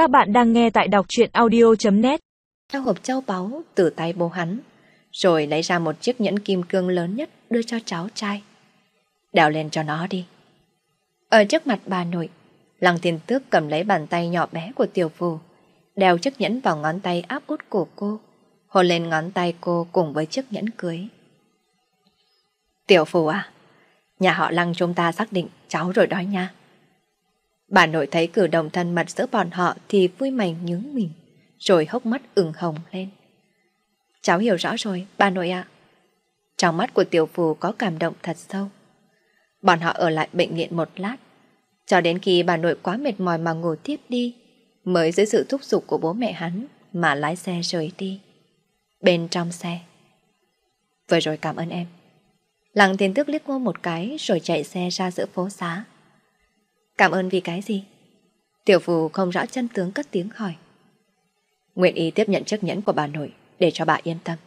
Các bạn đang nghe tại đọc truyện audio.net Theo hộp châu báu từ tay bố hắn, rồi lấy ra một chiếc nhẫn kim cương lớn nhất đưa cho cháu trai. Đeo lên cho nó đi. Ở trước mặt bà nội, Lăng Thiên Tước cầm lấy bàn tay nhỏ bé của tiểu phù, đeo chiếc nhẫn vào ngón tay áp út của cô, hôn lên ngón tay cô cùng với chiếc nhẫn cưới. Tiểu phù à, nhà họ Lăng chúng ta xác định cháu rồi đó nha. Bà nội thấy cử động thân mật giữa bọn họ thì vui mảnh nhướng mình, rồi hốc mắt ửng hồng lên. Cháu hiểu rõ rồi, bà nội ạ. Trong mắt của tiểu phù có cảm động thật sâu. Bọn họ ở lại bệnh viện một lát, cho đến khi bà nội quá mệt mỏi mà ngủ tiếp đi, mới dưới sự thúc giục của bố mẹ hắn mà lái xe rời đi. Bên trong xe. Vừa rồi cảm ơn em. Lăng tiến tức liếc ngô một cái rồi chạy xe ra giữa phố xá. Cảm ơn vì cái gì? Tiểu phù không rõ chân tướng cất tiếng hỏi. Nguyện ý tiếp nhận chiếc nhẫn của bà nội để cho bà yên tâm.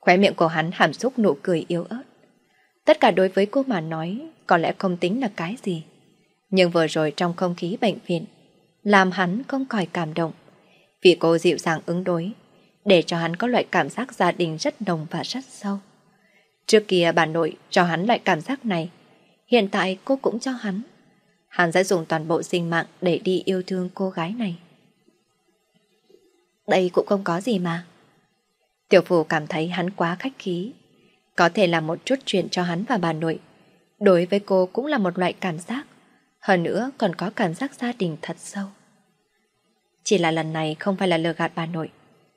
Khóe miệng của hắn hàm xúc nụ cười yếu ớt. Tất cả đối với cô mà nói có lẽ không tính là cái gì. Nhưng vừa rồi trong không khí bệnh viện, làm hắn không khỏi cảm động vì cô dịu dàng ứng đối, để cho hắn có loại cảm giác gia đình rất nồng và rất sâu. Trước kia bà nội cho hắn loại cảm giác này, hiện tại cô cũng cho hắn. Hắn sẽ dùng toàn bộ sinh mạng để đi yêu thương cô gái này. Đây cũng không có gì mà. Tiểu phù cảm thấy hắn quá khách khí. Có thể là một chút chuyện cho hắn và bà nội. Đối với cô cũng là một loại cảm giác. Hơn nữa còn có cảm giác gia đình thật sâu. Chỉ là lần này không phải là lừa gạt bà nội.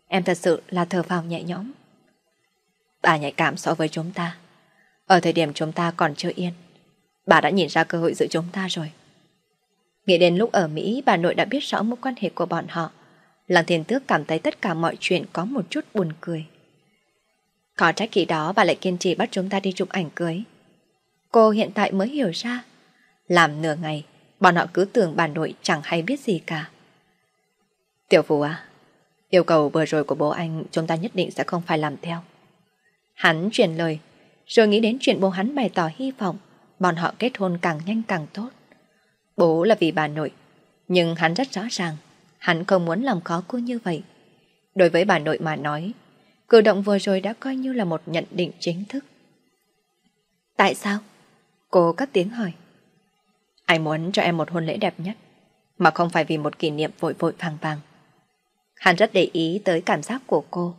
Em thật sự là thở vào nhẹ nhõm. Bà nhạy cảm so với chúng ta. Ở thời điểm chúng ta còn chưa yên. Bà đã nhìn ra cơ hội giữa chúng ta rồi. Nghĩ đến lúc ở Mỹ, bà nội đã biết rõ mối quan hệ của bọn họ. Lăng thiên tước cảm thấy tất cả mọi chuyện có một chút buồn cười. Có trách kỳ đó bà lại kiên trì bắt chúng ta đi chụp ảnh cưới. Cô hiện tại mới hiểu ra. Làm nửa ngày, bọn họ cứ tưởng bà nội chẳng hay biết gì cả. Tiểu Phú à, yêu cầu vừa rồi của bố anh chúng ta nhất định sẽ không phải làm theo. Hắn truyền lời, rồi nghĩ đến chuyện bố hắn bày tỏ hy vọng bọn họ kết hôn càng nhanh càng tốt. Bố là vì bà nội, nhưng hắn rất rõ ràng, hắn không muốn làm khó cô như vậy. Đối với bà nội mà nói, cử động vừa rồi đã coi như là một nhận định chính thức. Tại sao? Cô cất tiếng hỏi. ai muốn cho em một hôn lễ đẹp nhất, mà không phải vì một kỷ niệm vội vội vàng vàng. Hắn rất để ý tới cảm giác của cô,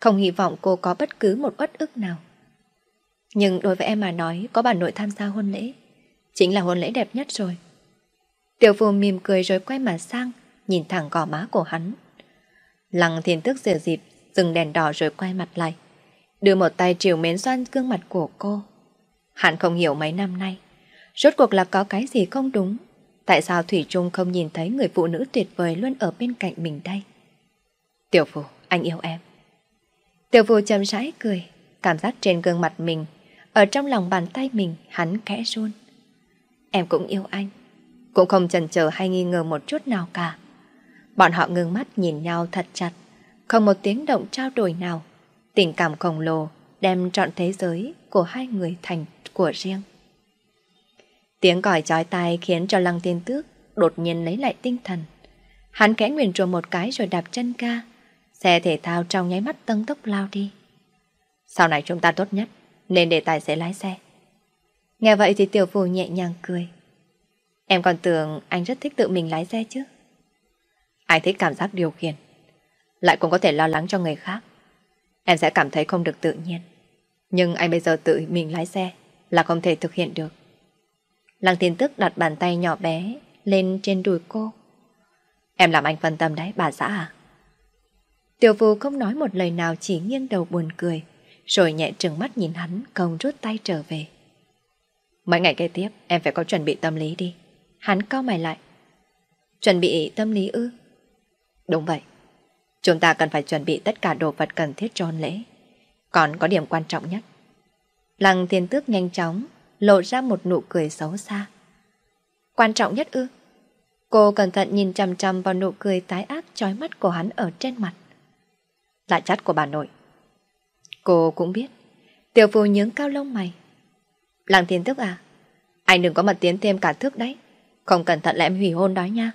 không hy vọng cô có bất cứ một uất ức nào. Nhưng đối với em mà nói, có bà nội tham gia hôn lễ, chính là hôn lễ đẹp nhất rồi. Tiểu phù mỉm cười rồi quay mặt sang, nhìn thẳng gò má của hắn. Lăng thiên tức rửa dịp, dừng đèn đỏ rồi quay mặt lại. Đưa một tay chiều mến xoan gương mặt của cô. Hắn không hiểu mấy năm nay. Rốt cuộc là có cái gì không đúng. Tại sao Thủy Trung không nhìn thấy người phụ nữ tuyệt vời luôn ở bên cạnh mình đây? Tiểu phù, anh yêu em. Tiểu phù chậm rãi cười, cảm giác trên gương mặt mình, ở trong lòng bàn tay mình hắn kẽ run. Em cũng yêu anh cũng không chần chờ hay nghi ngờ một chút nào cả. Bọn họ ngưng mắt nhìn nhau thật chặt, không một tiếng động trao đổi nào. Tình cảm khổng lồ đem trọn thế giới của hai người thành của riêng. Tiếng còi chói tai khiến cho Lăng Tiên Tước đột nhiên lấy lại tinh thần. Hắn kẽ nguyền rùa một cái rồi đạp chân ca. Xe thể thao trong nháy mắt tăng tốc lao đi. Sau này chúng ta tốt nhất, nên để tài xế lái xe. Nghe vậy thì tiểu phù nhẹ nhàng cười. Em còn tưởng anh rất thích tự mình lái xe chứ. Anh thích cảm giác điều khiển. Lại cũng có thể lo lắng cho người khác. Em sẽ cảm thấy không được tự nhiên. Nhưng anh bây giờ tự mình lái xe là không thể thực hiện được. Lăng tin tức đặt bàn tay nhỏ bé lên trên đùi cô. Em làm anh phân tâm đấy, bà xã à? Tiểu phù không nói một lời nào chỉ nghiêng đầu buồn cười, rồi nhẹ trừng mắt nhìn hắn công rút tay trở về. Mấy ngày kế tiếp, em phải có chuẩn bị tâm lý đi. Hắn cao mày lại. Chuẩn bị tâm lý ư? Đúng vậy. Chúng ta cần phải chuẩn bị tất cả đồ vật cần thiết cho hôn lễ. Còn có điểm quan trọng nhất. Lăng thiên tước nhanh chóng lộ ra một nụ cười xấu xa. Quan trọng nhất ư? Cô cẩn thận nhìn chằm chằm vào nụ cười tái ác chói mắt của hắn ở trên mặt. Là chất của bà nội. Cô cũng biết. Tiểu phu nhướng cao lông mày. Lăng thiên tước à? Anh đừng có mật tiến thêm cả thước đấy. Không cẩn thận là em hủy hôn đó nha.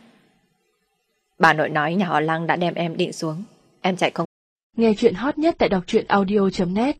Bà nội nói nhà họ Lăng đã đem em định xuống. Em chạy không. Nghe chuyện hot nhất tại đọc truyện audio.net